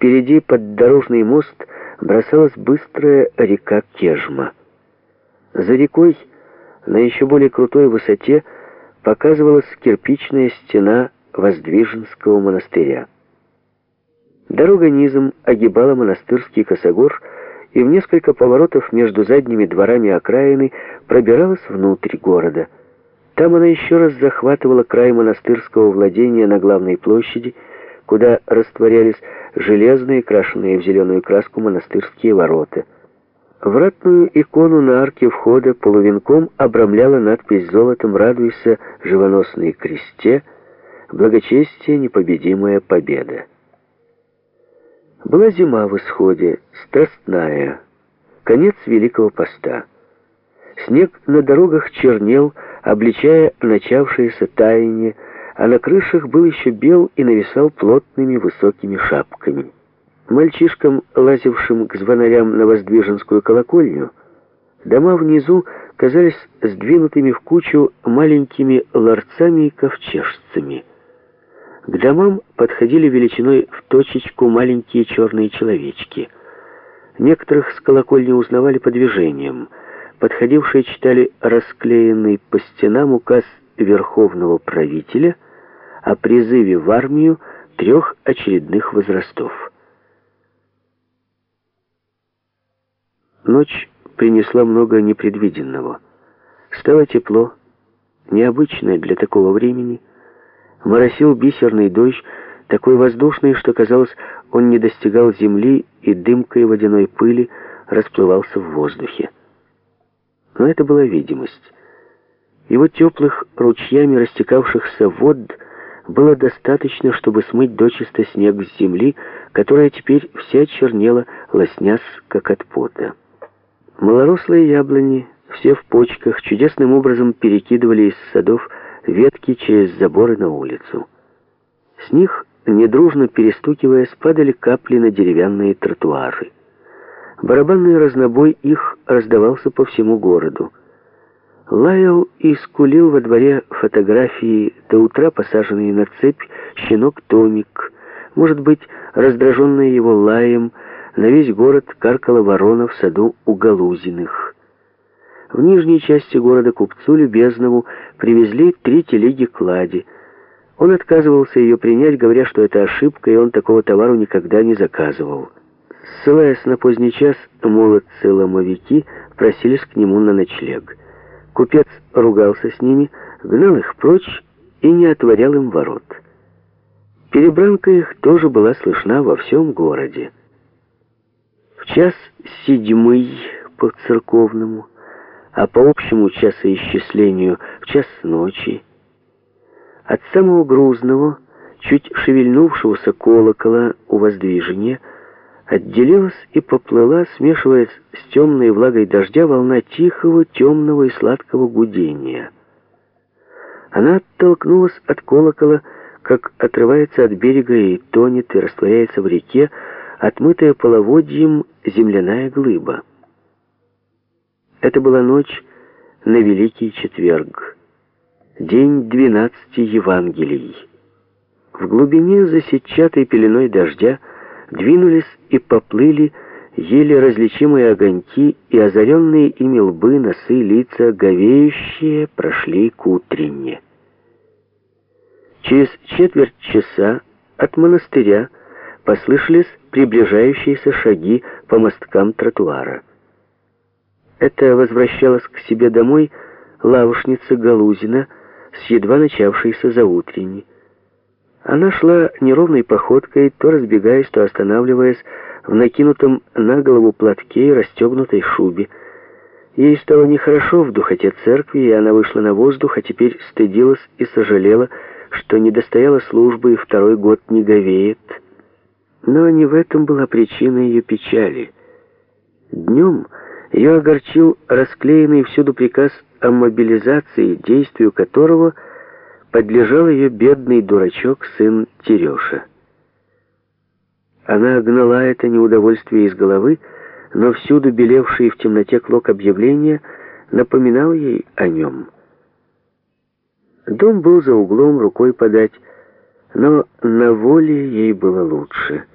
Впереди под дорожный мост бросалась быстрая река Кежма. За рекой на еще более крутой высоте показывалась кирпичная стена Воздвиженского монастыря. Дорога низом огибала монастырский косогор и в несколько поворотов между задними дворами окраины пробиралась внутрь города. Там она еще раз захватывала край монастырского владения на главной площади, куда растворялись железные, крашенные в зеленую краску монастырские ворота. Вратную икону на арке входа полувенком обрамляла надпись золотом «Радуйся, живоносной кресте», «Благочестие, непобедимая победа». Была зима в исходе, страстная, конец Великого Поста. Снег на дорогах чернел, обличая начавшееся таяние, а на крышах был еще бел и нависал плотными высокими шапками. Мальчишкам, лазившим к звонарям на Воздвиженскую колокольню, дома внизу казались сдвинутыми в кучу маленькими ларцами и ковчежцами. К домам подходили величиной в точечку маленькие черные человечки. Некоторых с колокольни узнавали по движениям. Подходившие читали расклеенный по стенам указ верховного правителя о призыве в армию трех очередных возрастов. Ночь принесла много непредвиденного. Стало тепло, необычное для такого времени. Моросил бисерный дождь, такой воздушный, что, казалось, он не достигал земли, и дымкой водяной пыли расплывался в воздухе. Но это была видимость. Его теплых, ручьями растекавшихся вод было достаточно, чтобы смыть дочисто снег с земли, которая теперь вся чернела, лоснясь, как от пота. Малорослые яблони, все в почках, чудесным образом перекидывали из садов ветки через заборы на улицу. С них, недружно перестукивая, спадали капли на деревянные тротуары. Барабанный разнобой их раздавался по всему городу. Лаял и скулил во дворе фотографии, до утра посаженные на цепь щенок Томик. Может быть, раздраженный его лаем, на весь город каркала ворона в саду у Галузиных. В нижней части города купцу Любезнову привезли три телеги клади. Он отказывался ее принять, говоря, что это ошибка, и он такого товару никогда не заказывал. Ссылаясь на поздний час, молодцы-ломовики просились к нему на ночлег. Купец ругался с ними, гнал их прочь и не отворял им ворот. Перебранка их тоже была слышна во всем городе. В час седьмый по церковному, а по общему часоисчислению в час ночи, от самого грузного, чуть шевельнувшегося колокола у воздвижения, отделилась и поплыла, смешиваясь с темной влагой дождя, волна тихого, темного и сладкого гудения. Она оттолкнулась от колокола, как отрывается от берега и тонет, и растворяется в реке, отмытая половодьем земляная глыба. Это была ночь на Великий Четверг, день двенадцати Евангелий. В глубине за сетчатой пеленой дождя двинулись и поплыли еле различимые огоньки, и озаренные ими лбы, носы, лица, говеющие, прошли к утренне. Через четверть часа от монастыря послышались приближающиеся шаги по мосткам тротуара. Это возвращалась к себе домой лавушница Галузина с едва начавшейся заутренней. Она шла неровной походкой, то разбегаясь, то останавливаясь в накинутом на голову платке и расстегнутой шубе. Ей стало нехорошо в духоте церкви, и она вышла на воздух, а теперь стыдилась и сожалела, что не достояла службы и второй год не говеет. Но не в этом была причина ее печали. Днем ее огорчил расклеенный всюду приказ о мобилизации, действию которого подлежал ее бедный дурачок, сын Тереша. Она гнала это неудовольствие из головы, но всюду белевший в темноте клок объявления напоминал ей о нем. Дом был за углом, рукой подать, но на воле ей было лучше —